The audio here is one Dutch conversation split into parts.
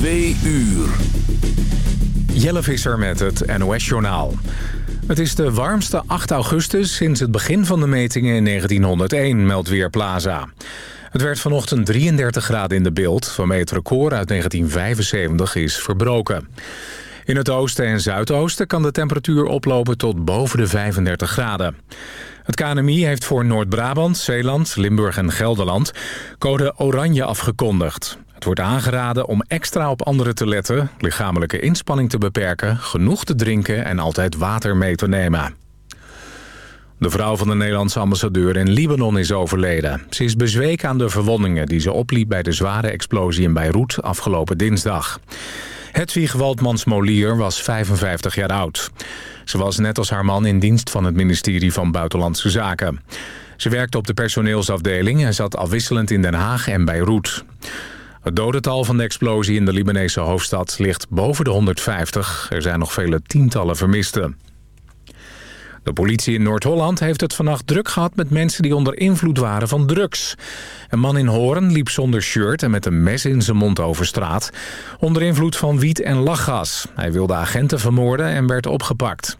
Twee uur. Jelle Visser met het NOS-journaal. Het is de warmste 8 augustus sinds het begin van de metingen in 1901, meldt Weerplaza. Het werd vanochtend 33 graden in de beeld, waarmee het record uit 1975 is verbroken. In het oosten en zuidoosten kan de temperatuur oplopen tot boven de 35 graden. Het KNMI heeft voor Noord-Brabant, Zeeland, Limburg en Gelderland code oranje afgekondigd. Het wordt aangeraden om extra op anderen te letten, lichamelijke inspanning te beperken, genoeg te drinken en altijd water mee te nemen. De vrouw van de Nederlandse ambassadeur in Libanon is overleden. Ze is bezweken aan de verwondingen die ze opliep bij de zware explosie in Beirut afgelopen dinsdag. Hedwig Waldmans Molier was 55 jaar oud. Ze was net als haar man in dienst van het ministerie van Buitenlandse Zaken. Ze werkte op de personeelsafdeling en zat afwisselend in Den Haag en Beirut. Het dodental van de explosie in de Libanese hoofdstad ligt boven de 150. Er zijn nog vele tientallen vermisten. De politie in Noord-Holland heeft het vannacht druk gehad met mensen die onder invloed waren van drugs. Een man in Hoorn liep zonder shirt en met een mes in zijn mond over straat. Onder invloed van wiet en lachgas. Hij wilde agenten vermoorden en werd opgepakt.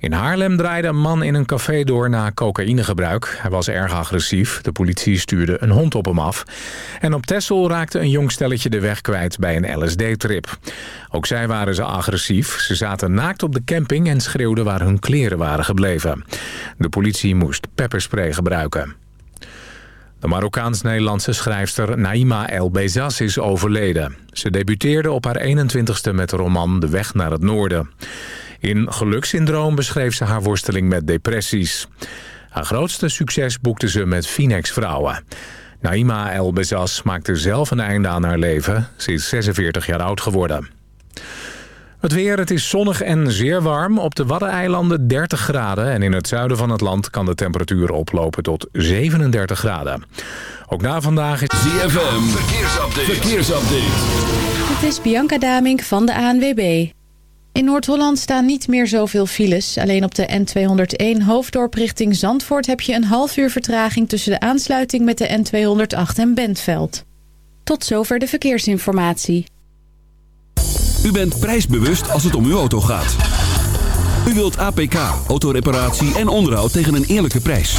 In Haarlem draaide een man in een café door na cocaïnegebruik. Hij was erg agressief. De politie stuurde een hond op hem af. En op Texel raakte een jong stelletje de weg kwijt bij een LSD-trip. Ook zij waren ze agressief. Ze zaten naakt op de camping en schreeuwden waar hun kleren waren gebleven. De politie moest pepperspray gebruiken. De Marokkaans-Nederlandse schrijfster Naima El Bezas is overleden. Ze debuteerde op haar 21ste met de roman De Weg naar het Noorden. In Geluksyndroom beschreef ze haar worsteling met depressies. Haar grootste succes boekte ze met Phoenix Vrouwen. Naima El Bezas maakte zelf een einde aan haar leven. Ze is 46 jaar oud geworden. Het weer, het is zonnig en zeer warm. Op de Waddeneilanden 30 graden. En in het zuiden van het land kan de temperatuur oplopen tot 37 graden. Ook na vandaag is... ZFM, verkeersupdate. verkeersupdate. Het is Bianca Damink van de ANWB. In Noord-Holland staan niet meer zoveel files. Alleen op de N201 hoofddorp richting Zandvoort... heb je een half uur vertraging tussen de aansluiting met de N208 en Bentveld. Tot zover de verkeersinformatie. U bent prijsbewust als het om uw auto gaat. U wilt APK, autoreparatie en onderhoud tegen een eerlijke prijs.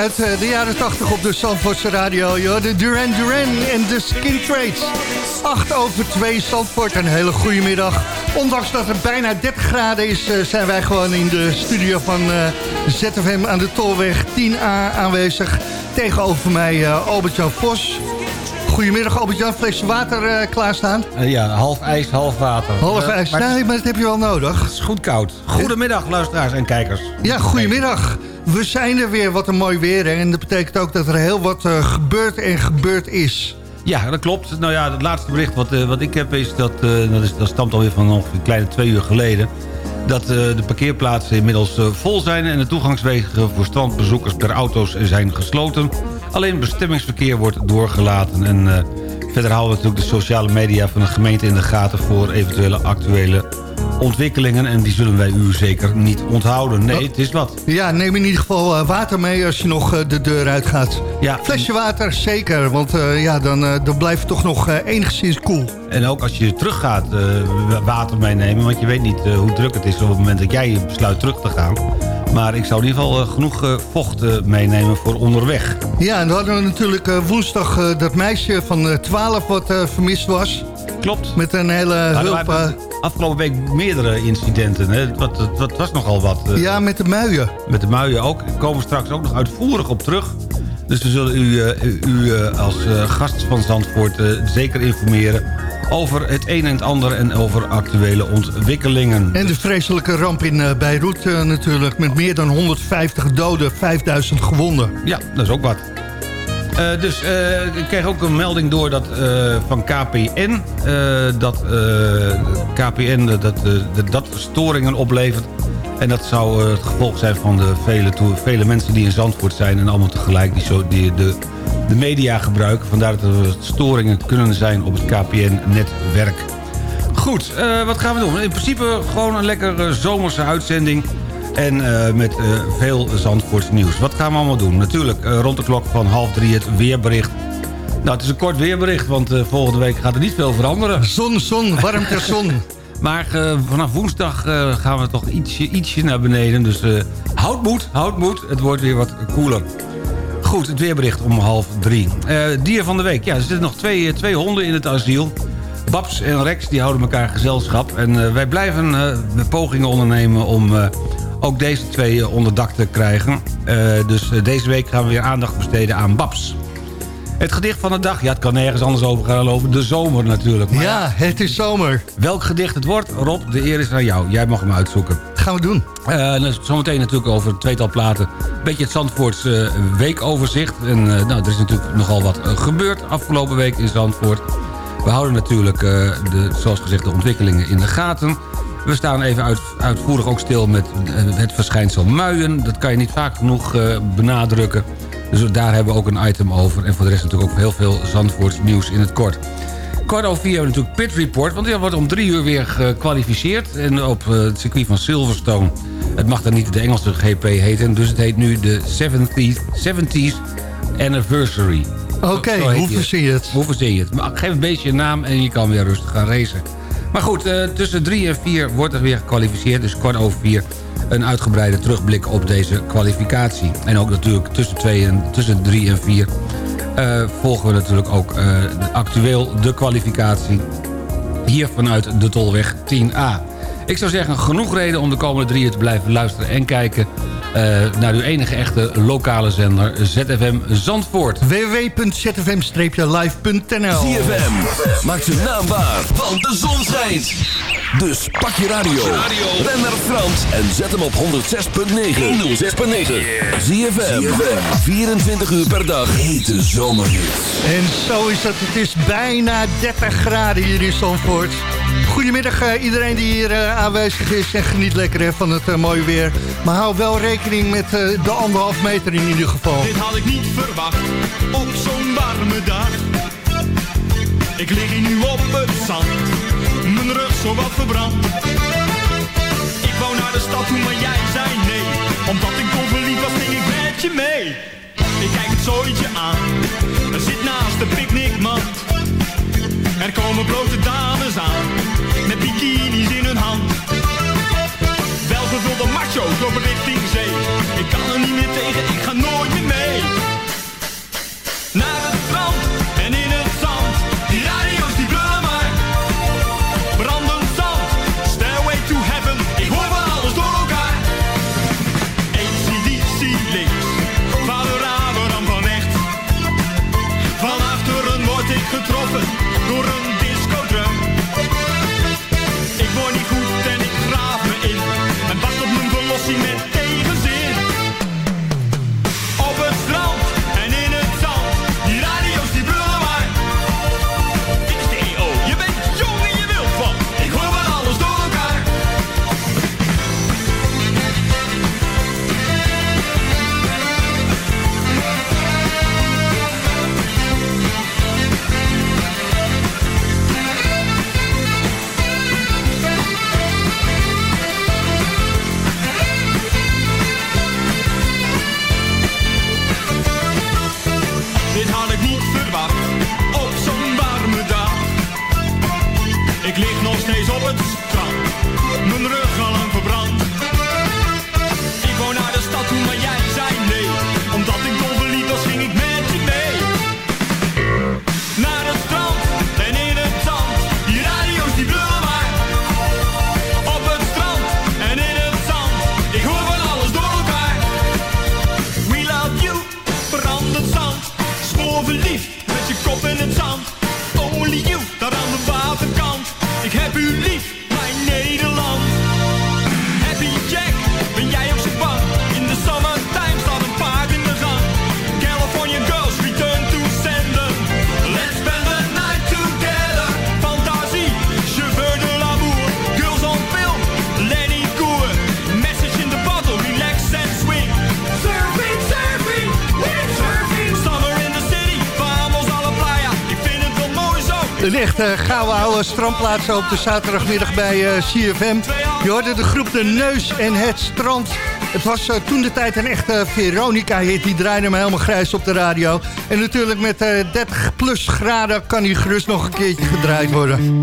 Uit eh, de jaren 80 op de Zandvoortse radio. Joh. De Duran Duran en de Skin Trades. 8 over 2 Zandvoort. Een hele goede middag. Ondanks dat het bijna 30 graden is... eh, zijn wij gewoon in de studio van eh, ZFM aan de Tolweg 10A aanwezig. Tegenover mij Albert-Jan Vos. Goedemiddag Albert-Jan. Flesje water klaarstaan. Ja, half ijs, half water. Half ijs. maar het Nee, maar dat heb je wel nodig. is goed koud. Goedemiddag, luisteraars en kijkers. Ja, goedemiddag. We zijn er weer, wat een mooi weer. Hè? En dat betekent ook dat er heel wat eh, gebeurd en gebeurd is. Ja, dat klopt. Nou ja, het laatste bericht wat, eh, wat ik heb is dat... eh, dat, is, dat stamt alweer van ongeveer een kleine twee uur geleden... dat de parkeerplaatsen inmiddels vol zijn... en de toegangswegen voor strandbezoekers per auto's zijn gesloten. Alleen bestemmingsverkeer wordt doorgelaten. En verder houden we natuurlijk de sociale media van de gemeente in de gaten... voor eventuele actuele ontwikkelingen. En die zullen wij u zeker niet onthouden. Nee, het is wat. Ja, neem in ieder geval eh, water mee als je nog eh, de deur uitgaat. Ja, Flesje water, zeker. Want eh, ja, dan, eh, dan blijft het toch nog enigszins koel. En ook als je teruggaat, eh, water meenemen. Want je weet niet hoe druk het is op het moment dat jij besluit terug te gaan. Maar ik zou in ieder geval genoeg vocht meenemen voor onderweg. Ja, en dan hadden we natuurlijk woensdag dat meisje van eh, 12 wat vermist was. Klopt. Met een hele Nou, hulp... eh, afgelopen week meerdere incidenten. Hè. Wat was nogal wat. eh, ja, met de muien. Met de muien ook. Daar komen we straks ook nog uitvoerig op terug. Dus we zullen u, eh, u, als gast van Zandvoort zeker informeren... over het een en het ander en over actuele ontwikkelingen. En de vreselijke ramp in Beirut natuurlijk. Met meer dan 150 doden, 5000 gewonden. Ja, dat is ook wat. Eh, dus eh, ik kreeg ook een melding door dat, eh, van KPN... dat KPN dat, dat, dat, storingen oplevert. En dat zou het gevolg zijn van de vele, vele mensen die in Zandvoort zijn... en allemaal tegelijk die, zo, die de, de media gebruiken. Vandaar dat er storingen kunnen zijn op het KPN-netwerk. Goed, wat gaan we doen? In principe gewoon een lekkere zomerse uitzending... En eh, met eh, veel Zandvoorts nieuws. Wat gaan we allemaal doen? Natuurlijk eh, rond de klok van half drie het weerbericht. Nou, het is een kort weerbericht, want volgende week gaat er niet veel veranderen. Zon, zon, warmte, zon. Maar vanaf woensdag gaan we toch ietsje, ietsje naar beneden. Dus houd moed, houd moed. Het wordt weer wat koeler. Goed, het weerbericht om half drie. Dier van de week. Ja, er zitten nog twee, twee honden in het asiel. Babs en Rex, die houden elkaar gezelschap. En wij blijven pogingen ondernemen om ook deze twee eh, onder dak te krijgen. Eh, dus eh, deze week gaan we weer aandacht besteden aan Babs. Het gedicht van de dag, ja, het kan nergens anders over gaan over de zomer natuurlijk. Maar Ja, het is zomer. Welk gedicht het wordt, Rob, de eer is aan jou. Jij mag hem uitzoeken. Gaan we doen. En dan zometeen natuurlijk over een tweetal platen. Een beetje het Zandvoorts eh, weekoverzicht. En nou, er is natuurlijk nogal wat gebeurd afgelopen week in Zandvoort. We houden natuurlijk, de, zoals gezegd, de ontwikkelingen in de gaten. We staan even uit, uitvoerig ook stil met eh, het verschijnsel muien. Dat kan je niet vaak genoeg eh, benadrukken. Dus daar hebben we ook een item over. En voor de rest natuurlijk ook heel veel Zandvoorts nieuws in het kort. Kwart over vier hebben we natuurlijk Pit Report. Want er wordt om drie uur weer gekwalificeerd. En op eh, het circuit van Silverstone. Het mag dan niet de Engelse GP heten. Dus het heet nu de 70th, 70th Anniversary. Oké, hoe die. verzin je het? Hoe verzin je het? Maar geef een beetje een naam en je kan weer rustig gaan racen. Maar goed, eh, tussen drie en vier wordt er weer gekwalificeerd. Dus kwart over vier een uitgebreide terugblik op deze kwalificatie. En ook natuurlijk tussen, twee en, tussen drie en vier eh, volgen we natuurlijk ook eh, actueel de kwalificatie hier vanuit de Tolweg 10A. Ik zou zeggen, genoeg reden om de komende drie uur te blijven luisteren en kijken... eh, naar uw enige echte lokale zender ZFM Zandvoort. www.zfm-live.nl ZFM maakt zijn naam waar, want de zon schijnt. Dus pak je radio, ren naar Frans en zet hem op 106.9. 106.9. ZFM, 24 uur per dag. Hete zomerhits. En zo is het. Het is bijna 30 graden hier in Zandvoort. Goedemiddag eh, iedereen die hier eh, aanwezig is en geniet lekker van het eh, mooie weer. Maar hou wel rekening met de anderhalf meter in ieder geval. Dit had ik niet verwacht op zo'n warme dag. Ik lig hier nu op het zand, mijn rug zo wat verbrand. Ik wou naar de stad toe, maar jij zei nee. Omdat ik kon verliefd was, ging ik met je mee. Ik kijk het zooitje aan, er zit naast de picknickmand. Er komen blote dames aan, met bikinis in hun hand. Welgevulde macho's lopen richting gouden oude strandplaats op de zaterdagmiddag bij eh, CFM. Je hoorde de groep De Neus en Het Strand. Het was eh, toen de tijd een echte Veronica-hit. Die draaide me helemaal grijs op de radio. En natuurlijk met eh 30 plus graden kan hij gerust nog een keertje gedraaid worden.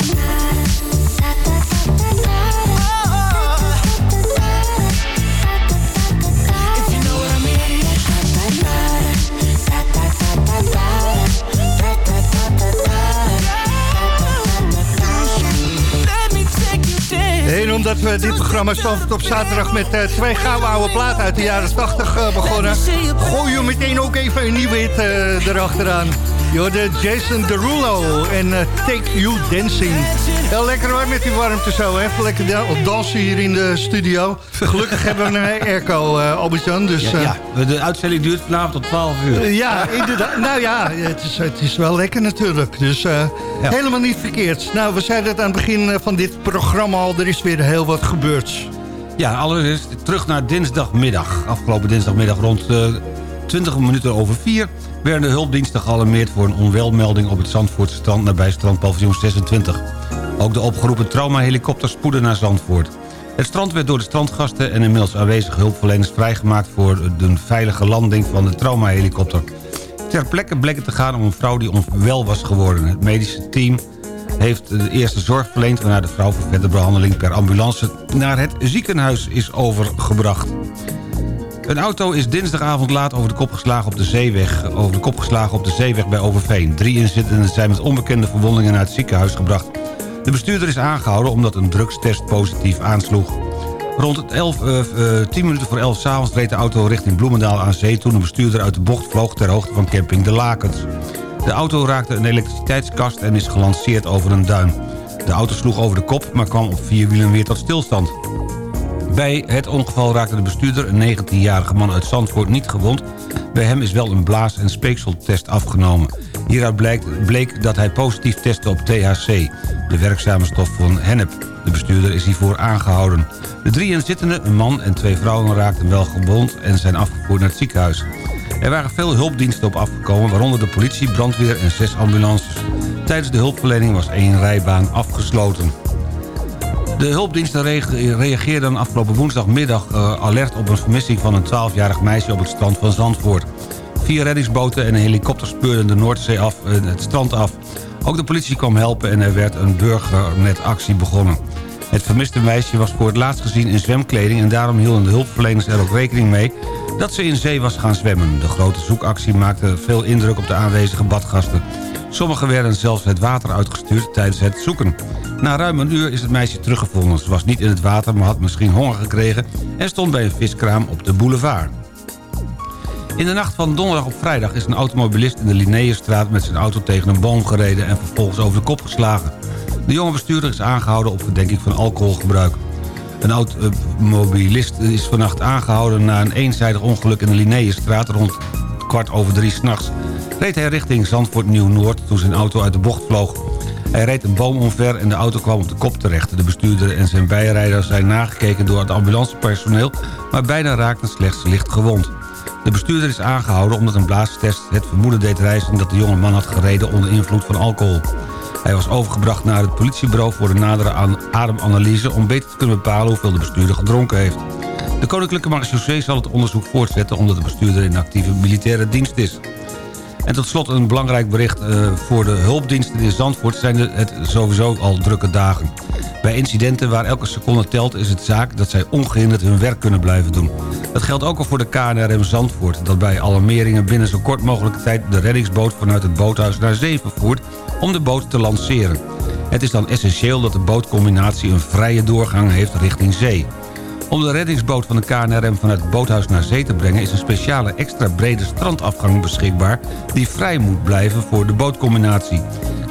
omdat we dit programma op zaterdag met eh, twee gouden oude platen uit de jaren 80 eh, begonnen... gooi je meteen ook even een nieuwe hit eh, erachteraan. Je hoorde Jason Derulo en eh, Take You Dancing. Heel lekker hoor met die warmte zo, hè. Even lekker da- dansen hier in de studio. Gelukkig hebben we een airco, eh Albert-Jan, dus... Ja, eh, ja, de uitzending duurt vanavond tot 12 uur. eh, ja, inderdaad. Nou ja, het is, het is wel lekker natuurlijk. Dus helemaal niet verkeerd. Nou, we zeiden het aan het begin van dit programma al. Er is weer heel wat gebeurd. Ja, allereerst terug naar dinsdagmiddag. Afgelopen dinsdagmiddag rond eh 20 minuten over 4... werden de hulpdiensten gealarmeerd voor een onwelmelding... op het Zandvoortse strand nabij strandpaviljoen 26. Ook de opgeroepen traumahelikopter spoedde naar Zandvoort. Het strand werd door de strandgasten en inmiddels aanwezige hulpverleners vrijgemaakt... voor de veilige landing van de traumahelikopter. Ter plekke bleek het te gaan om een vrouw die onwel was geworden. Het medische team heeft de eerste zorg verleend... waarna de vrouw voor verdere behandeling per ambulance naar het ziekenhuis is overgebracht. Een auto is dinsdagavond laat over de kop geslagen op de zeeweg, over de kop geslagen op de zeeweg bij Overveen. Drie inzittenden zijn met onbekende verwondingen naar het ziekenhuis gebracht. De bestuurder is aangehouden omdat een drugstest positief aansloeg. Rond het 11, eh, eh, 10 minuten voor 11 s'avonds reed de auto richting Bloemendaal aan zee... toen de bestuurder uit de bocht vloog ter hoogte van camping De Lakens. De auto raakte een elektriciteitskast en is gelanceerd over een duin. De auto sloeg over de kop, maar kwam op vier wielen weer tot stilstand. Bij het ongeval raakte de bestuurder, een 19-jarige man uit Zandvoort, niet gewond. Bij hem is wel een blaas- en speekseltest afgenomen. Hieruit bleek, dat hij positief testte op THC, de werkzame stof van hennep. De bestuurder is hiervoor aangehouden. De drie inzittenden, een man en twee vrouwen, raakten wel gewond en zijn afgevoerd naar het ziekenhuis. Er waren veel hulpdiensten op afgekomen, waaronder de politie, brandweer en zes ambulances. Tijdens de hulpverlening was één rijbaan afgesloten. De hulpdiensten reage- reageerden afgelopen woensdagmiddag eh, alert op een vermissing van een 12-jarig meisje op het strand van Zandvoort. Vier reddingsboten en een helikopter speurden de Noordzee af, eh, het strand af. Ook de politie kwam helpen en er werd een burgernetactie begonnen. Het vermiste meisje was voor het laatst gezien in zwemkleding... en daarom hielden de hulpverleners er ook rekening mee dat ze in zee was gaan zwemmen. De grote zoekactie maakte veel indruk op de aanwezige badgasten. Sommigen werden zelfs het water uitgestuurd tijdens het zoeken. Na ruim een uur is het meisje teruggevonden. Ze was niet in het water, maar had misschien honger gekregen... en stond bij een viskraam op de boulevard. In de nacht van donderdag op vrijdag is een automobilist in de Linnaeusstraat... met zijn auto tegen een boom gereden en vervolgens over de kop geslagen. De jonge bestuurder is aangehouden op verdenking van alcoholgebruik. Een automobilist is vannacht aangehouden na een eenzijdig ongeluk in de Linnaeusstraat... rond kwart over drie s'nachts. Reed hij richting Zandvoort Nieuw-Noord toen zijn auto uit de bocht vloog. Hij reed een boom omver en de auto kwam op de kop terecht. De bestuurder en zijn bijrijder zijn nagekeken door het ambulancepersoneel... maar beiden raakten slechts licht gewond. De bestuurder is aangehouden omdat een blaastest het vermoeden deed reizen... dat de jonge man had gereden onder invloed van alcohol. Hij was overgebracht naar het politiebureau voor de nadere ademanalyse... om beter te kunnen bepalen hoeveel de bestuurder gedronken heeft. De Koninklijke Marechaussee zal het onderzoek voortzetten... omdat de bestuurder in actieve militaire dienst is. En tot slot een belangrijk bericht eh, voor de hulpdiensten in Zandvoort... zijn het sowieso al drukke dagen. Bij incidenten waar elke seconde telt is het zaak dat zij ongehinderd hun werk kunnen blijven doen. Dat geldt ook al voor de KNRM Zandvoort... dat bij alarmeringen binnen zo kort mogelijke tijd de reddingsboot vanuit het boothuis naar zee vervoert... om de boot te lanceren. Het is dan essentieel dat de bootcombinatie een vrije doorgang heeft richting zee. Om de reddingsboot van de KNRM vanuit het boothuis naar zee te brengen... is een speciale extra brede strandafgang beschikbaar... die vrij moet blijven voor de bootcombinatie.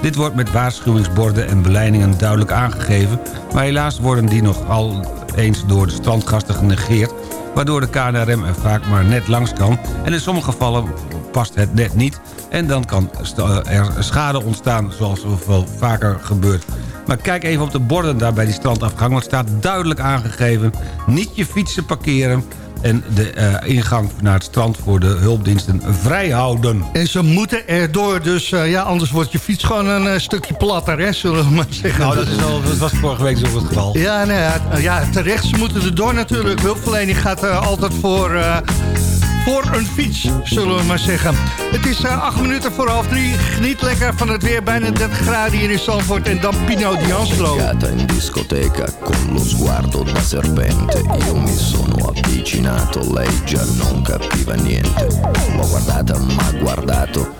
Dit wordt met waarschuwingsborden en beleidingen duidelijk aangegeven... maar helaas worden die nog al eens door de strandgasten genegeerd... waardoor de KNRM er vaak maar net langs kan... en in sommige gevallen past het net niet... en dan kan st- er schade ontstaan zoals wel vaker gebeurt. Maar kijk even op de borden daar bij die strandafgang... want het staat duidelijk aangegeven... niet je fietsen parkeren... en de eh, ingang naar het strand voor de hulpdiensten vrij houden. En ze moeten erdoor, dus eh, ja, anders wordt je fiets gewoon een eh, stukje platter, hè, zullen we maar zeggen. Nou, dat, is al, dat was vorige week zo het geval. Ja, nou ja, ja, terecht, ze moeten er door natuurlijk. Hulpverlening gaat altijd voor, voor een fiets, zullen we maar zeggen. Het is eh, acht minuten voor half drie. Geniet lekker van het weer, bijna 30 graden hier in Zandvoort. En dan Pino D'Angelo. Beccata in discoteca con lo sguardo da serpente Io mi sono avvicinato, lei già non capiva niente L'ho guardata, ma guardato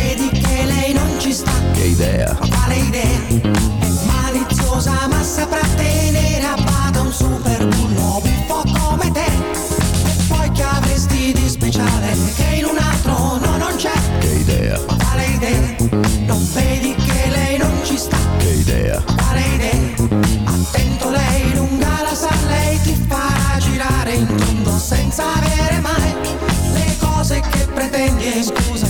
Idea, Quale idea? È maliziosa ma saprà tenere a bada un super bullo buffo come te. E poi che avresti di speciale che in un altro no non c'è? che idea, Quale idea? Non vedi che lei non ci sta? che idea, Quale idea? Attento lei lunga la sa, lei ti farà girare in tondo senza avere mai le cose che pretendi e scusa,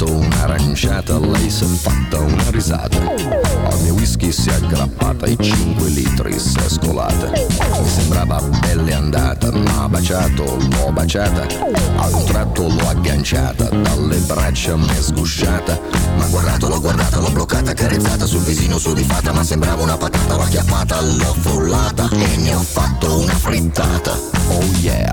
versato un'aranciata, lei si è fatta una risata, al mio whisky si è aggrappata, i 5 litri si è scolata, mi sembrava belle andata, ma baciato, l'ho baciata, a un tratto l'ho agganciata, dalle braccia mi è sgusciata, ma guardato, l'ho guardata, l'ho bloccata, carezzata sul visino su di fatta, ma sembrava una patata, l'ho acchiappata, l'ho frullata e ne ho fatto una frittata. Oh yeah,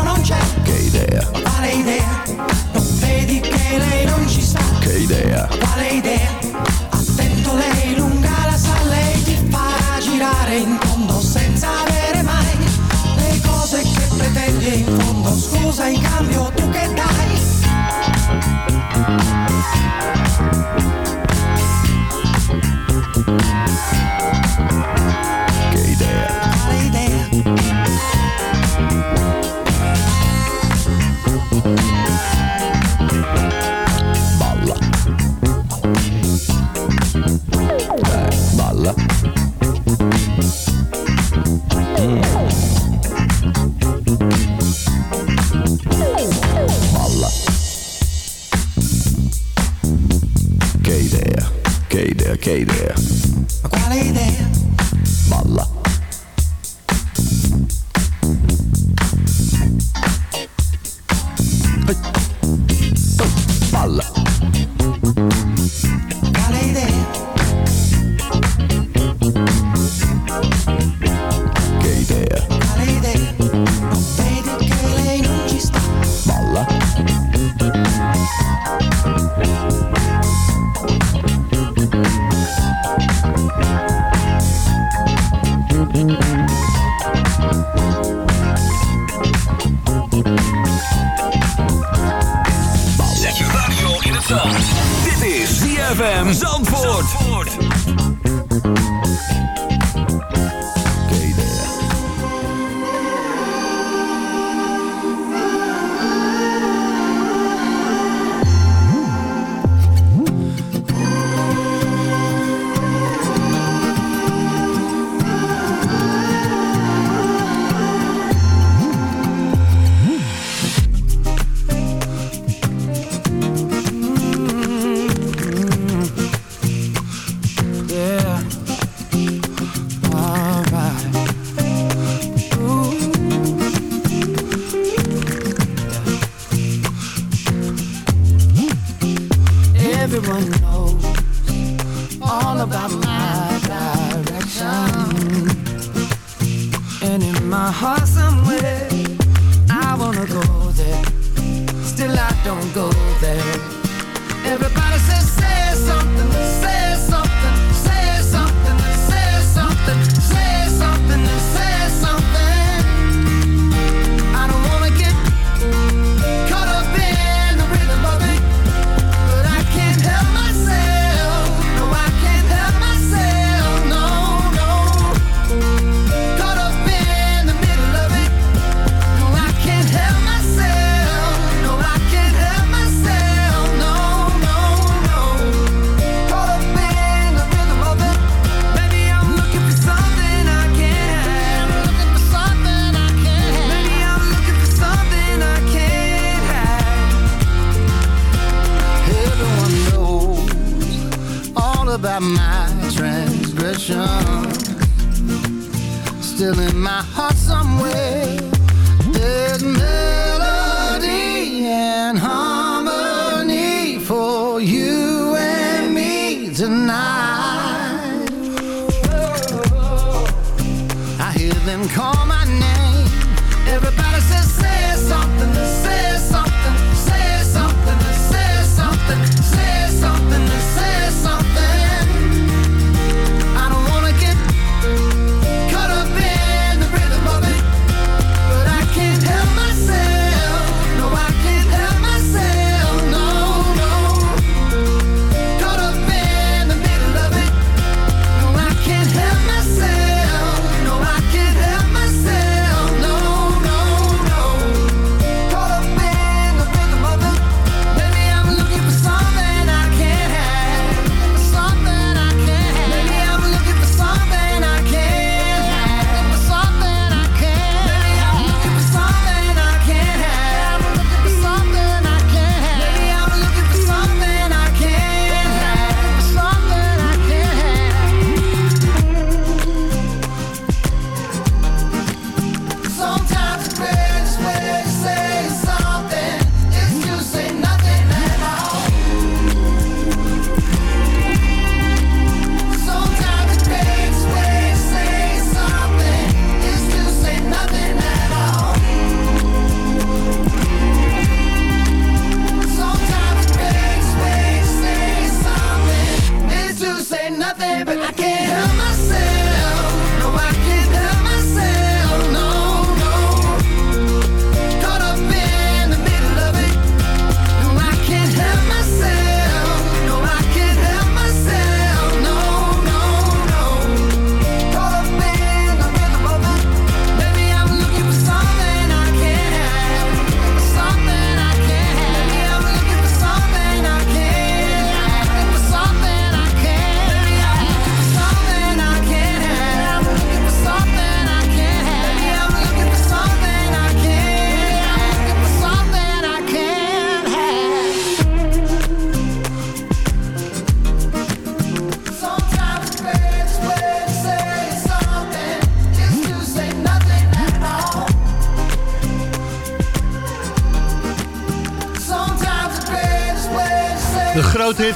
in cambio tu che dai? dedicated.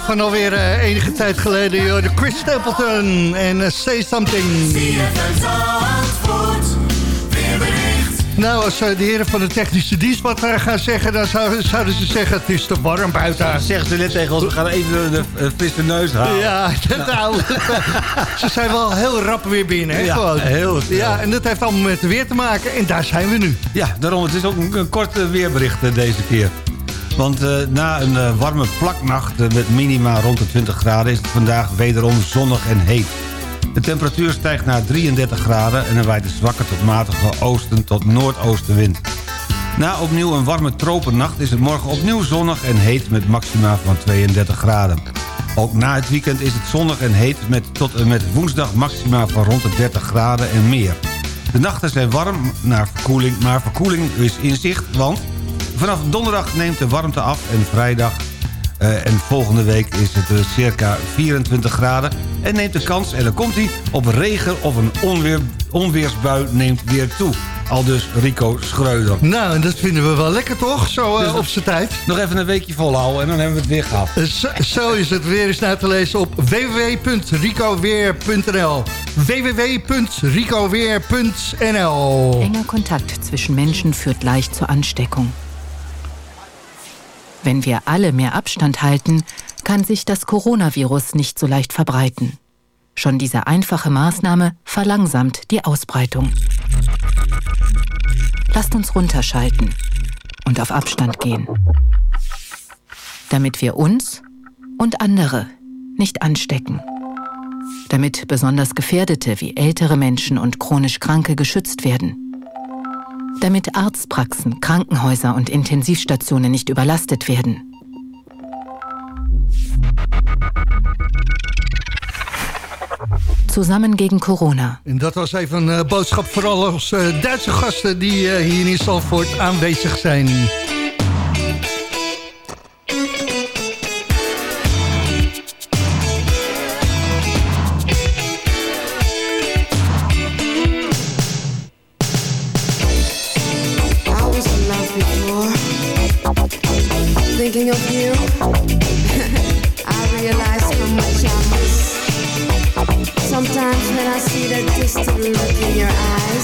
Van alweer uh, enige tijd geleden. Joh, de Chris Stapleton en uh, Say Something. Nou, als uh, de heren van de technische dienst wat gaan zeggen... dan zouden, ze zeggen, het is te warm buiten. Ja, zeggen ze net tegen ons, we gaan even de, de frisse neus halen. Ja, nou, ze zijn wel heel rap weer binnen. Hè, ja, gewoon. heel snel. Ja, en dat heeft allemaal met het weer te maken. En daar zijn we nu. Ja, daarom, het is ook een, een kort weerbericht deze keer. Want uh, na een uh, warme plaknacht uh, met minima rond de 20 graden... is het vandaag wederom zonnig en heet. De temperatuur stijgt naar 33 graden... en er waait een zwakke tot matige oosten tot noordoostenwind. Na opnieuw een warme tropennacht is het morgen opnieuw zonnig en heet... met maxima van 32 graden. Ook na het weekend is het zonnig en heet... met tot met woensdag maxima van rond de 30 graden en meer. De nachten zijn warm naar verkoeling, maar verkoeling is in zicht... want Vanaf donderdag neemt de warmte af en vrijdag uh, en volgende week is het uh, circa 24 graden. En neemt de kans, en dan komt hij, op regen of een onweer, onweersbui neemt weer toe. Al dus Rico Schreuder. Nou, dat vinden we wel lekker toch, zo uh, dus op zijn tijd. Nog even een weekje volhouden en dan hebben we het weer gehad. Zo, zo is het weer eens naar te lezen op www.ricoweer.nl www.ricoweer.nl Enger Kontakt zwischen Menschen führt leicht zur Ansteckung. Wenn wir alle mehr Abstand halten, kann sich das Coronavirus nicht so leicht verbreiten. Schon diese einfache Maßnahme verlangsamt die Ausbreitung. Lasst uns runterschalten und auf Abstand gehen, damit wir uns und andere nicht anstecken. Damit besonders Gefährdete wie ältere Menschen und chronisch Kranke geschützt werden damit Arztpraxen, Krankenhäuser und Intensivstationen nicht überlastet werden. Zusammen gegen corona. En dat was even een boodschap voor alle uh, Duitse gasten die uh, hier in Salford aanwezig zijn. In your eyes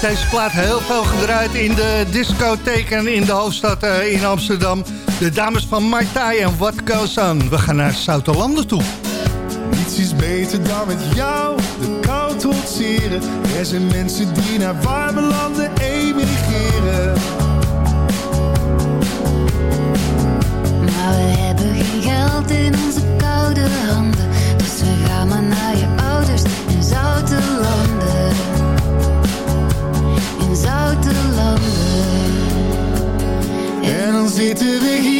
werd deze plaat heel veel gedraaid in de discotheken in de hoofdstad eh, in Amsterdam. De dames van Martai en What Goes On. We gaan naar Zouterlanden toe. Niets is beter dan met jou de kou trotseren. Er zijn mensen die naar warme landen emigreren. Maar we hebben geen geld in onze koude handen. Dus we gaan maar naar je ouders in zoute landen. Zitten we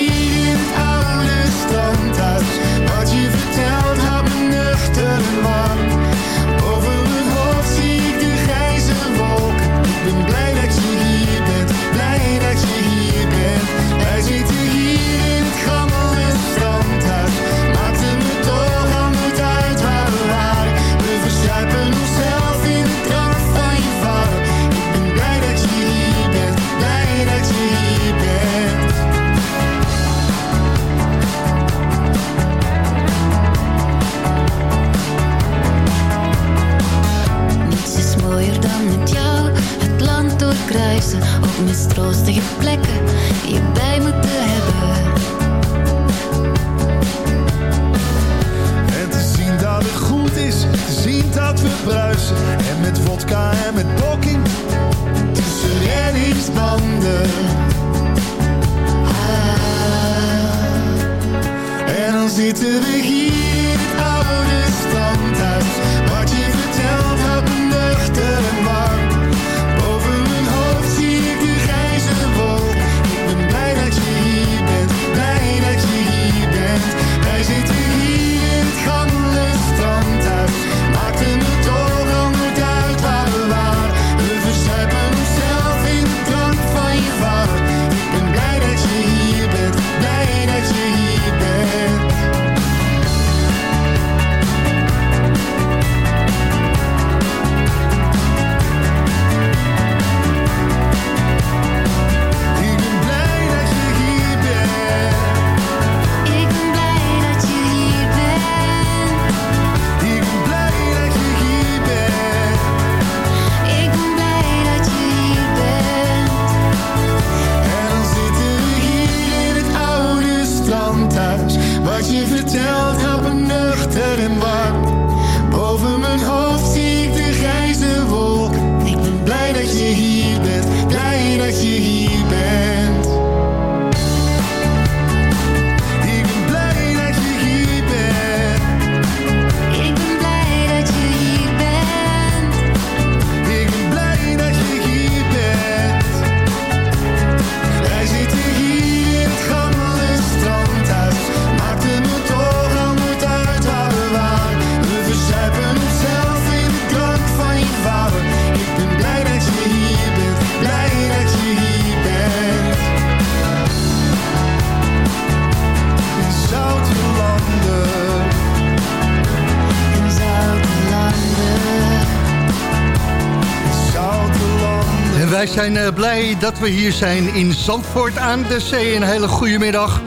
blij dat we hier zijn in Zandvoort aan de zee. Een hele goede middag.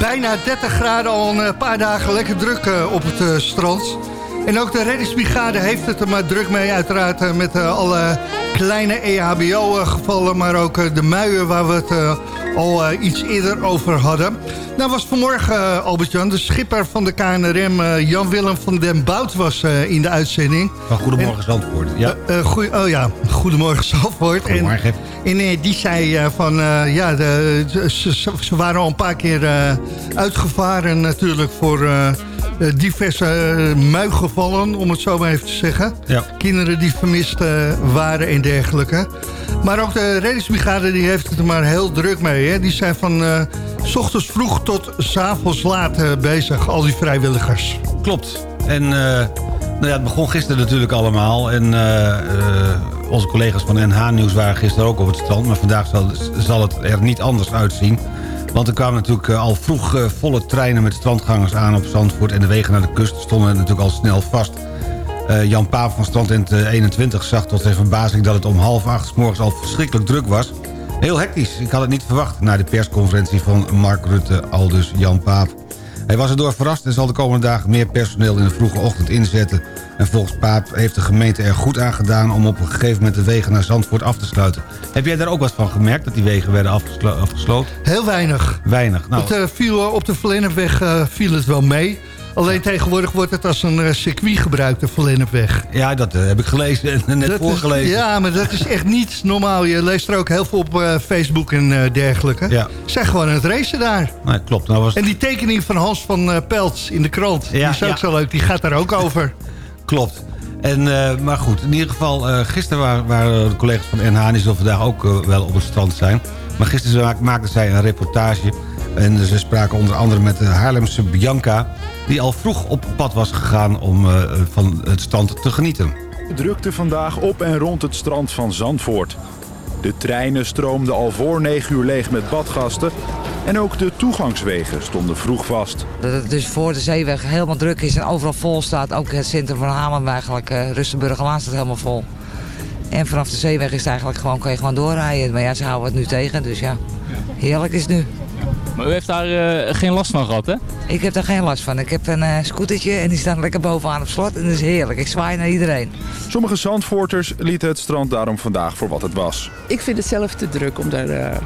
Bijna 30 graden al een eh, paar dagen lekker druk eh, op het eh, strand. En ook de reddingsbrigade heeft het er maar druk mee. Uiteraard met alle kleine EHBO-gevallen. Maar ook de muien waar we het al iets eerder over hadden. Nou was vanmorgen, Albert-Jan, de schipper van de KNRM... Jan-Willem van den Bout was in de uitzending. Van Goedemorgen Zandvoort. Ja. Goeie- oh ja, goedemorgen Zandvoort. Goedemorgen. En, en die zei eh, van, eh, ja, de, ze, waren al een paar keer eh, uitgevaren natuurlijk voor diverse uh, muiggevallen, om het zo maar even te zeggen. Ja. Kinderen die vermist waren en dergelijke. Maar ook de reddingsbrigade die heeft het er maar heel druk mee. Hè? Die zijn van s ochtends vroeg tot s avonds laat bezig, al die vrijwilligers. Klopt. En nou ja, het begon gisteren natuurlijk allemaal. En eh, eh, onze collega's van NH Nieuws waren gisteren ook op het strand. Maar vandaag zal, zal het er niet anders uitzien. Want er kwamen natuurlijk eh, al vroeg volle treinen met strandgangers aan op Zandvoort. En de wegen naar de kust stonden natuurlijk al snel vast. Jan Paap van Strandtent eh, 21 zag tot zijn verbazing dat het om half acht 's morgens al verschrikkelijk druk was. Heel hectisch. Ik had het niet verwacht na de persconferentie van Mark Rutte, aldus Jan Paap. Hij was erdoor verrast en zal de komende dagen meer personeel in de vroege ochtend inzetten. En volgens Paap heeft de gemeente er goed aan gedaan om op een gegeven moment de wegen naar Zandvoort af te sluiten. Heb jij daar ook wat van gemerkt, dat die wegen werden afgeslo afgesloten? Heel weinig. Weinig. Nou, Het, eh, viel, eh, op de Verlennepweg eh, viel het wel mee. Alleen tegenwoordig wordt het als een eh, circuit gebruikt, de Verlennepweg. ja, dat eh, heb ik gelezen en net Dat is- voorgelezen. ja, maar dat is echt niet normaal. Je leest er ook heel veel op eh, Facebook en eh, dergelijke. Ja. Ze zijn gewoon aan het racen daar. Nee, klopt. Nou was En die tekening van Hans van eh, Peltz in de krant, die is ook ja. zo leuk. Die gaat daar ook over. Klopt. En, eh, maar goed, in ieder geval, eh, gisteren waren, waren de collega's van NH... en die zullen vandaag ook eh, wel op het strand zijn. Maar gisteren maak- maakten zij een reportage... en ze spraken onder andere met de Haarlemse Bianca... die al vroeg op pad was gegaan om eh, van het strand te genieten. drukte vandaag op en rond het strand van Zandvoort. De treinen stroomden al voor 9 uur leeg met badgasten... en ook de toegangswegen stonden vroeg vast. Dat het dus voor de zeeweg helemaal druk is en overal vol staat. Ook het centrum van Haarlem eigenlijk, eh Rustenburgerlaan staat helemaal vol. En vanaf de zeeweg is het eigenlijk gewoon, kan je gewoon doorrijden. Maar ja, ze houden het nu tegen, dus ja, heerlijk is het nu. Maar u heeft daar eh, geen last van gehad, hè? Ik heb daar geen last van. Ik heb een eh, scootertje en die staat lekker bovenaan op slot. En dat is heerlijk. Ik zwaai naar iedereen. Sommige Zandvoorters lieten het strand daarom vandaag voor wat het was. Ik vind het zelf te druk om daar eh,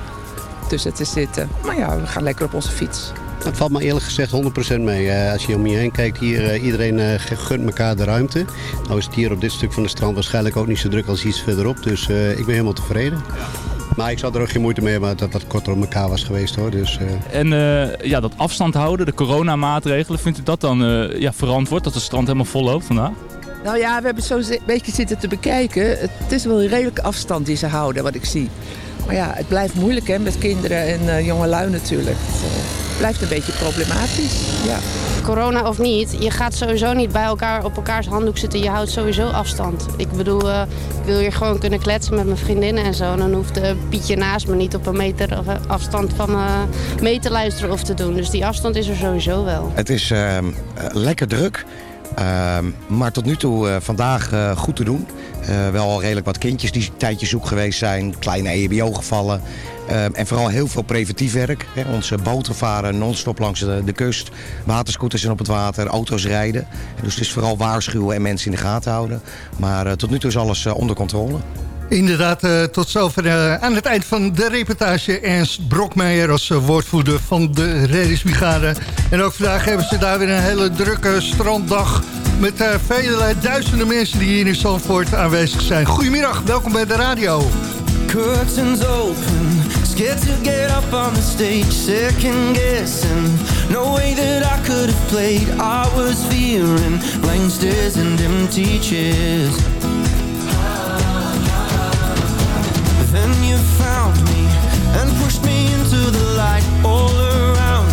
tussen te zitten. Maar ja, we gaan lekker op onze fiets. Het valt me eerlijk gezegd 100% mee. Eh, als je om je heen kijkt, hier, eh, iedereen eh, gunt elkaar de ruimte. Nou is het hier op dit stuk van de strand waarschijnlijk ook niet zo druk als iets verderop. Dus eh, ik ben helemaal tevreden. Maar ik zou er ook geen moeite mee hebben dat het wat korter op elkaar was geweest hoor. Dus, eh, En eh, ja, dat afstand houden, de coronamaatregelen, vindt u dat dan eh, ja, verantwoord dat het strand helemaal vol loopt vandaag? Nou ja, we hebben zo een beetje zitten te bekijken. Het is wel een redelijke afstand die ze houden, wat ik zie. Maar ja, het blijft moeilijk hè, met kinderen en eh jonge lui natuurlijk. Het eh, blijft een beetje problematisch. Ja. Corona of niet, je gaat sowieso niet bij elkaar op elkaars handdoek zitten. Je houdt sowieso afstand. Ik bedoel, eh, ik wil hier gewoon kunnen kletsen met mijn vriendinnen en zo. En dan hoeft de Pietje naast me niet op een meter eh, afstand van me mee te luisteren of te doen. Dus die afstand is er sowieso wel. Het is ehm, eh, lekker druk. Ehm, maar tot nu toe eh, vandaag eh, goed te doen. Eh, wel al redelijk wat kindjes die een tijdje zoek geweest zijn. Kleine E EHBO-gevallen. Ehm, en vooral heel veel preventief werk. Hè. Onze boten varen non-stop langs de, de kust. Waterscooters zijn op het water. Auto's rijden. Dus het is vooral waarschuwen en mensen in de gaten houden. Maar tot nu toe is alles onder controle. Inderdaad, eh, tot zover eh, aan het eind van de reportage Ernst Brokmeijer als eh, woordvoerder van de reddingsbrigade. En ook vandaag hebben ze daar weer een hele drukke stranddag met vele duizenden mensen die hier in Zandvoort aanwezig zijn. Goedemiddag, welkom bij de radio. Curtains open, scared to get up on the stage, second guessing. No way that I could have played. I was fearing blank and empty chairs. Then you found me and pushed me into the light all around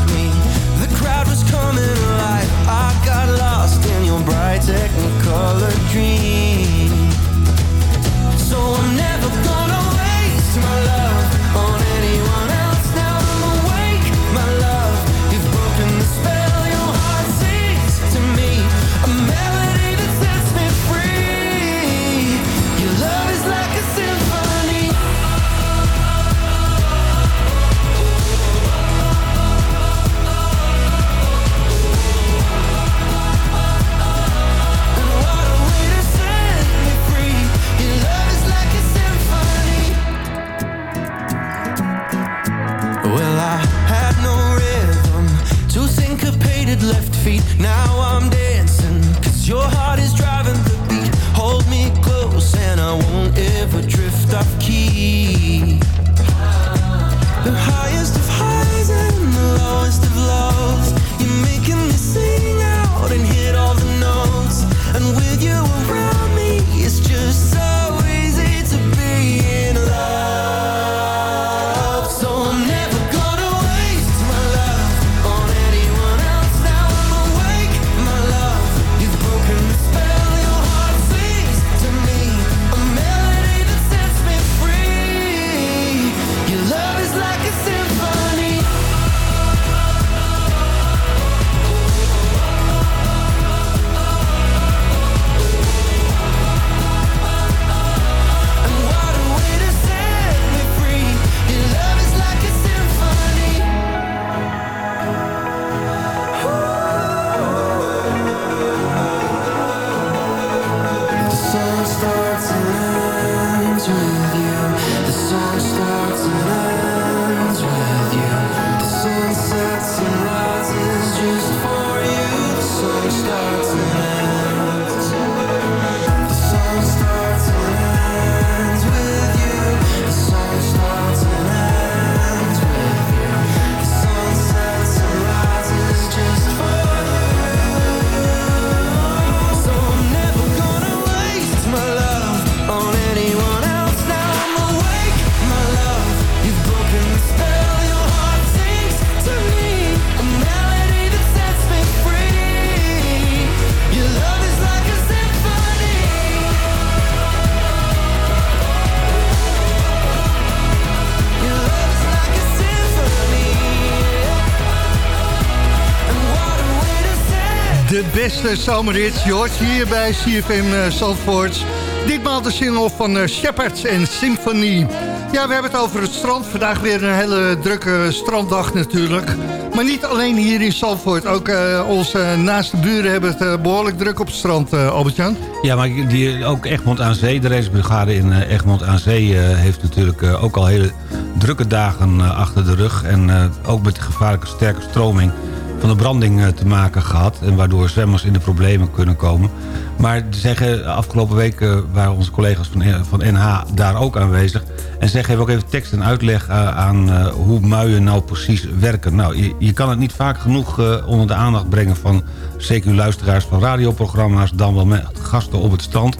Je hoort hier bij CFM uh, Zandvoort. Ditmaal de single van uh, Shepard en Symphony. Ja, we hebben het over het strand. Vandaag weer een hele drukke stranddag natuurlijk. Maar niet alleen hier in Zandvoort. Ook uh, onze naaste buren hebben het behoorlijk druk op het strand, uh, Albert-Jan. Ja, maar die, ook Egmond aan Zee, de racebrigade in Egmond aan Zee... heeft natuurlijk ook al hele drukke dagen achter de rug. En ook met de gevaarlijke sterke stroming van de branding te maken gehad. En waardoor zwemmers in de problemen kunnen komen. Maar zeggen, afgelopen week waren onze collega's van, van NH daar ook aanwezig. En zij geven ook even tekst en uitleg aan hoe muien nou precies werken. Nou, je, je kan het niet vaak genoeg onder de aandacht brengen van... zeker luisteraars van radioprogramma's... dan wel met gasten op het strand.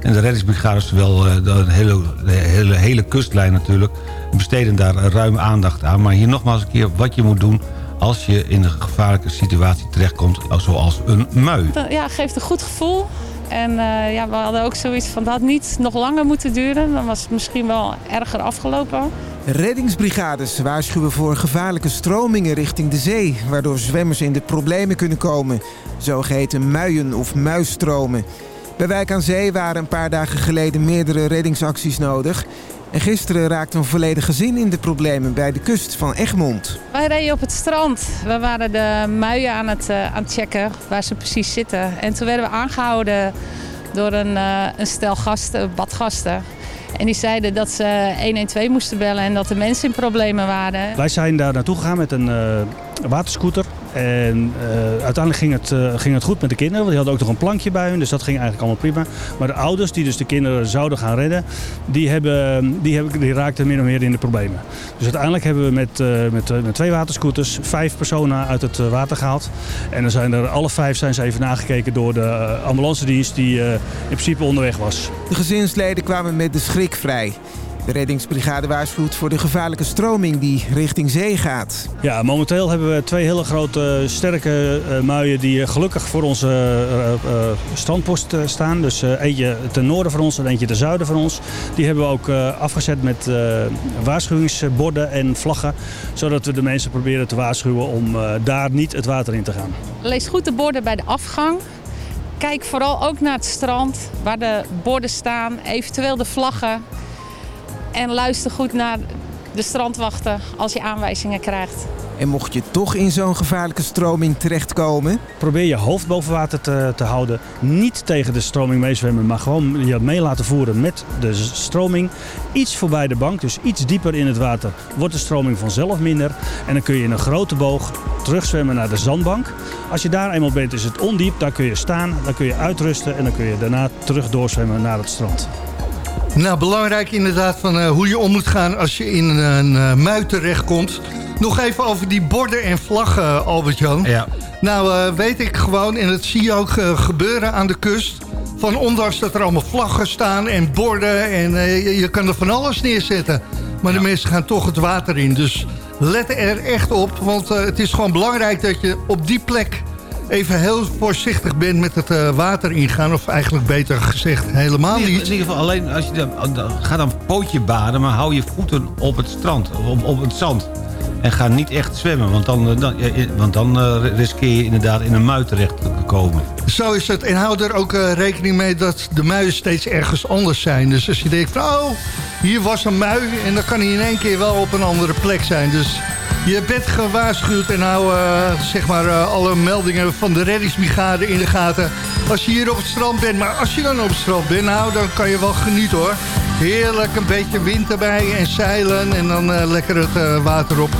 En de reddingsbrigades, zowel de, hele, hele, hele kustlijn natuurlijk... besteden daar ruim aandacht aan. Maar hier nogmaals een keer wat je moet doen als je in een gevaarlijke situatie terechtkomt... zoals een mui. Ja, geeft een goed gevoel. En uh, ja, we hadden ook zoiets van dat niet nog langer moeten duren. Dan was het misschien wel erger afgelopen. Reddingsbrigades waarschuwen voor gevaarlijke stromingen richting de zee... waardoor zwemmers in de problemen kunnen komen. Zogeheten muien- of muisstromen. Bij Wijk aan Zee waren een paar dagen geleden meerdere reddingsacties nodig... En gisteren raakte een volledig gezin in de problemen bij de kust van Egmond. Wij reden op het strand. We waren de muien aan het, uh, aan het checken waar ze precies zitten. En toen werden we aangehouden door een, uh, een stel gasten, badgasten. En die zeiden dat ze 112 moesten bellen en dat de mensen in problemen waren. Wij zijn daar naartoe gegaan met een uh, waterscooter. En uh, uiteindelijk ging het, uh, ging het goed met de kinderen. Want die hadden ook nog een plankje bij hun. Dus dat ging eigenlijk allemaal prima. Maar de ouders die dus de kinderen zouden gaan redden. Die, hebben, die, hebben, die raakten min of meer in de problemen. Dus uiteindelijk hebben we met, uh, met, met twee waterscooters vijf personen uit het water gehaald. En dan zijn er alle vijf zijn ze even nagekeken door de ambulance dienst die in principe onderweg was. De gezinsleden kwamen met de schrik vrij. De reddingsbrigade waarschuwt voor de gevaarlijke stroming die richting zee gaat. Ja, momenteel hebben we twee hele grote sterke uh, muien die gelukkig voor onze uh, uh, strandpost staan. Dus eentje ten noorden van ons en eentje ten zuiden van ons. Die hebben we ook afgezet met waarschuwingsborden en vlaggen. Zodat we de mensen proberen te waarschuwen om daar niet het water in te gaan. Lees goed de borden bij de afgang. Kijk vooral ook naar het strand waar de borden staan, eventueel de vlaggen. En luister goed naar de strandwachten als je aanwijzingen krijgt. En mocht je toch in zo'n gevaarlijke stroming terechtkomen? Probeer je hoofd boven water te, te houden. Niet tegen de stroming meezwemmen, maar gewoon je mee laten voeren met de stroming. Iets voorbij de bank, dus iets dieper in het water, wordt de stroming vanzelf minder. En dan kun je in een grote boog terugzwemmen naar de zandbank. Als je daar eenmaal bent, is het ondiep. Daar kun je staan, dan kun je uitrusten en dan kun je daarna terug doorzwemmen naar het strand. Nou, belangrijk inderdaad van uh, hoe je om moet gaan als je in een uh, mui terechtkomt. Nog even over die borden en vlaggen, Albert-Jan. Ja. Nou, weet ik gewoon, en dat zie je ook gebeuren aan de kust... van ondanks dat er allemaal vlaggen staan en borden... en je, je, kan er van alles neerzetten. Maar ja. de mensen gaan toch het water in. Dus let er echt op, want het is gewoon belangrijk dat je op die plek even heel voorzichtig bent met het uh, water ingaan. Of eigenlijk beter gezegd helemaal niet. In ieder geval alleen als je dan, dan, ga dan pootje baden, maar hou je voeten op het strand, op, op het zand. En ga niet echt zwemmen, want dan, dan, want dan uh, riskeer je inderdaad in een mui terecht te komen. Zo is het. En hou er ook uh, rekening mee dat de muien steeds ergens anders zijn. Dus als je denkt oh, hier was een mui... en dan kan hij in één keer wel op een andere plek zijn. Dus je bent gewaarschuwd en hou uh, zeg maar, uh, alle meldingen van de reddingsbrigade in de gaten. Als je hier op het strand bent. Maar als je dan op het strand bent, nou, dan kan je wel genieten hoor. Heerlijk, een beetje wind erbij en zeilen en dan uh, lekker het water op.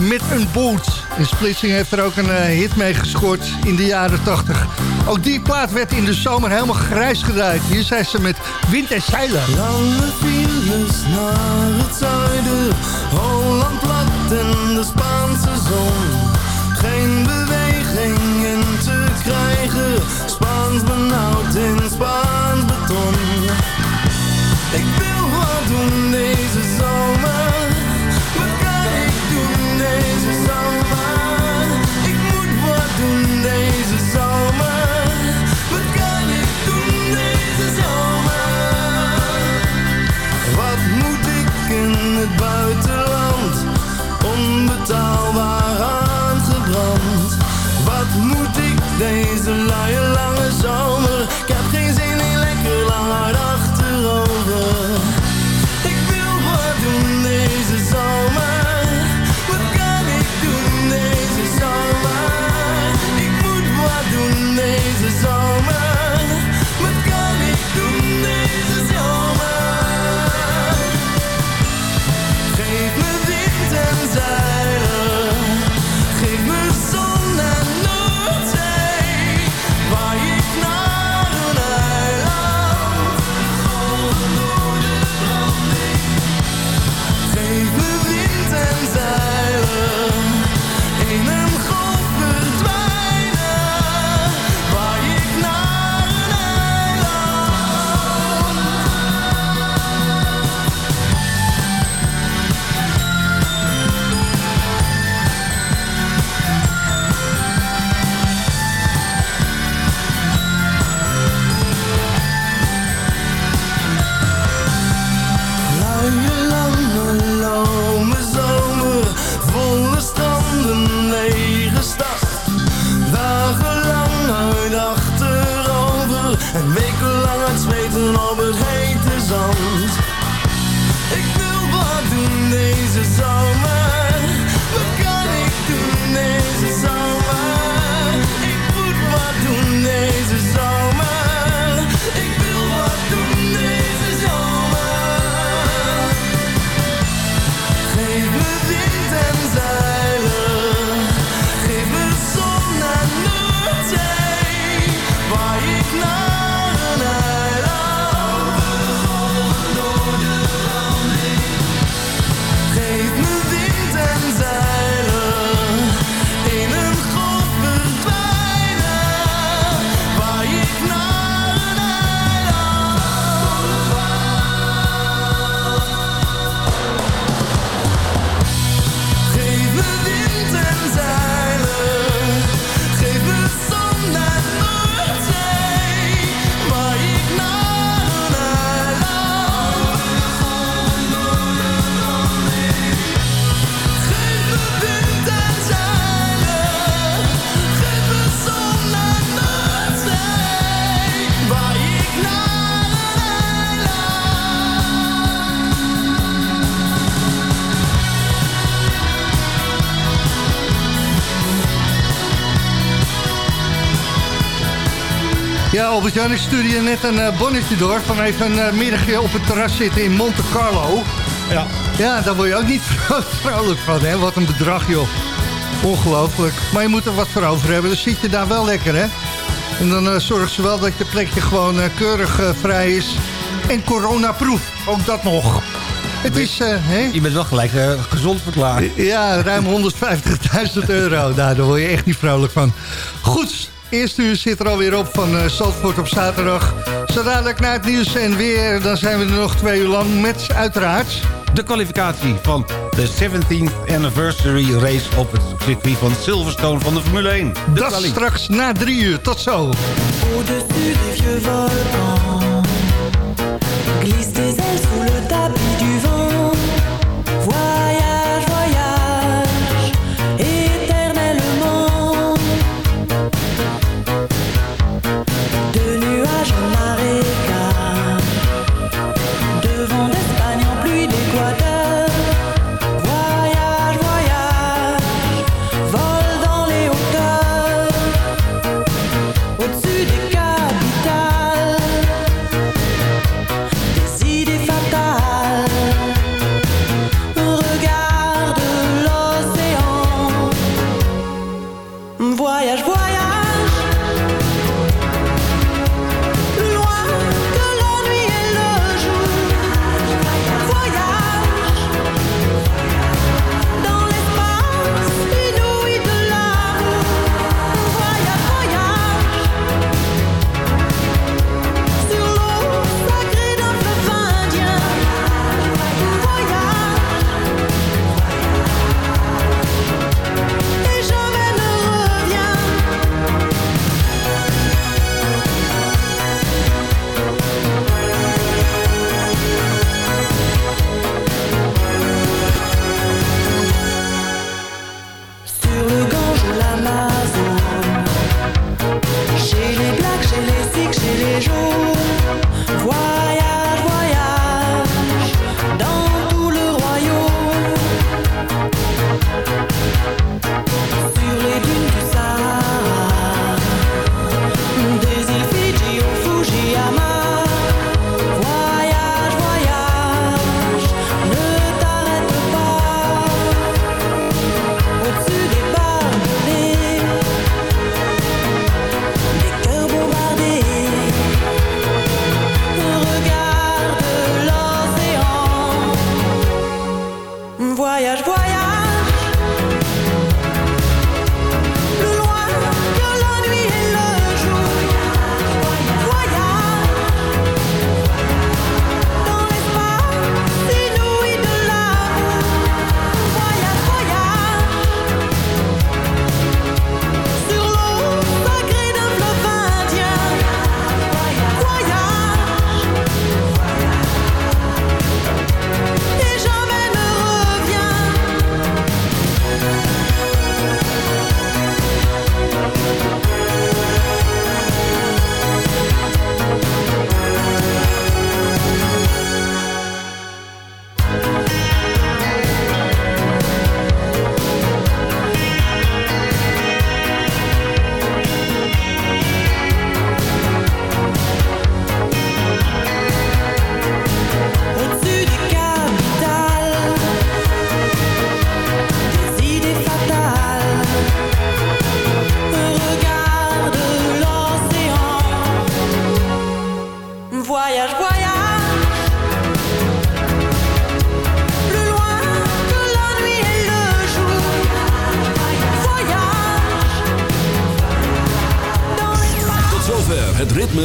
Met een boot. En Splitsing heeft er ook een hit mee gescoord in de jaren 80. Ook die plaat werd in de zomer helemaal grijs gedraaid. Hier zijn ze met wind en zeilen. Lange files naar het zuiden, en de Spaanse zon. Geen beweging in te krijgen, Spaans benauwd in Spaans beton. Albert-Jan, ik stuurde je net een eh, bonnetje door... van even een eh, middagje op het terras zitten in Monte Carlo. Ja. Ja, daar word je ook niet vrolijk van, hè? Wat een bedrag, joh. Ongelooflijk. Maar je moet er wat voor over hebben. Dan zit je daar wel lekker, hè? En dan eh zorgen ze wel dat je plekje gewoon keurig vrij is. En coronaproof, ook dat nog. Het is, hè? Je bent wel gelijk gezond verklaard. Ja, ruim 150.000 euro. Nou, daar word je echt niet vrolijk van. Goed, eerste uur zit er alweer op van uh, Zandvoort op zaterdag. Zo dadelijk naar het nieuws en weer, dan zijn we er nog twee uur lang met uiteraard... De kwalificatie van de 17th anniversary race op het circuit van Silverstone van de Formule 1. De Dat kwali- straks na drie uur. Tot zo. Au-dessus des vieux volcans Glisse tes ailes sous le tapis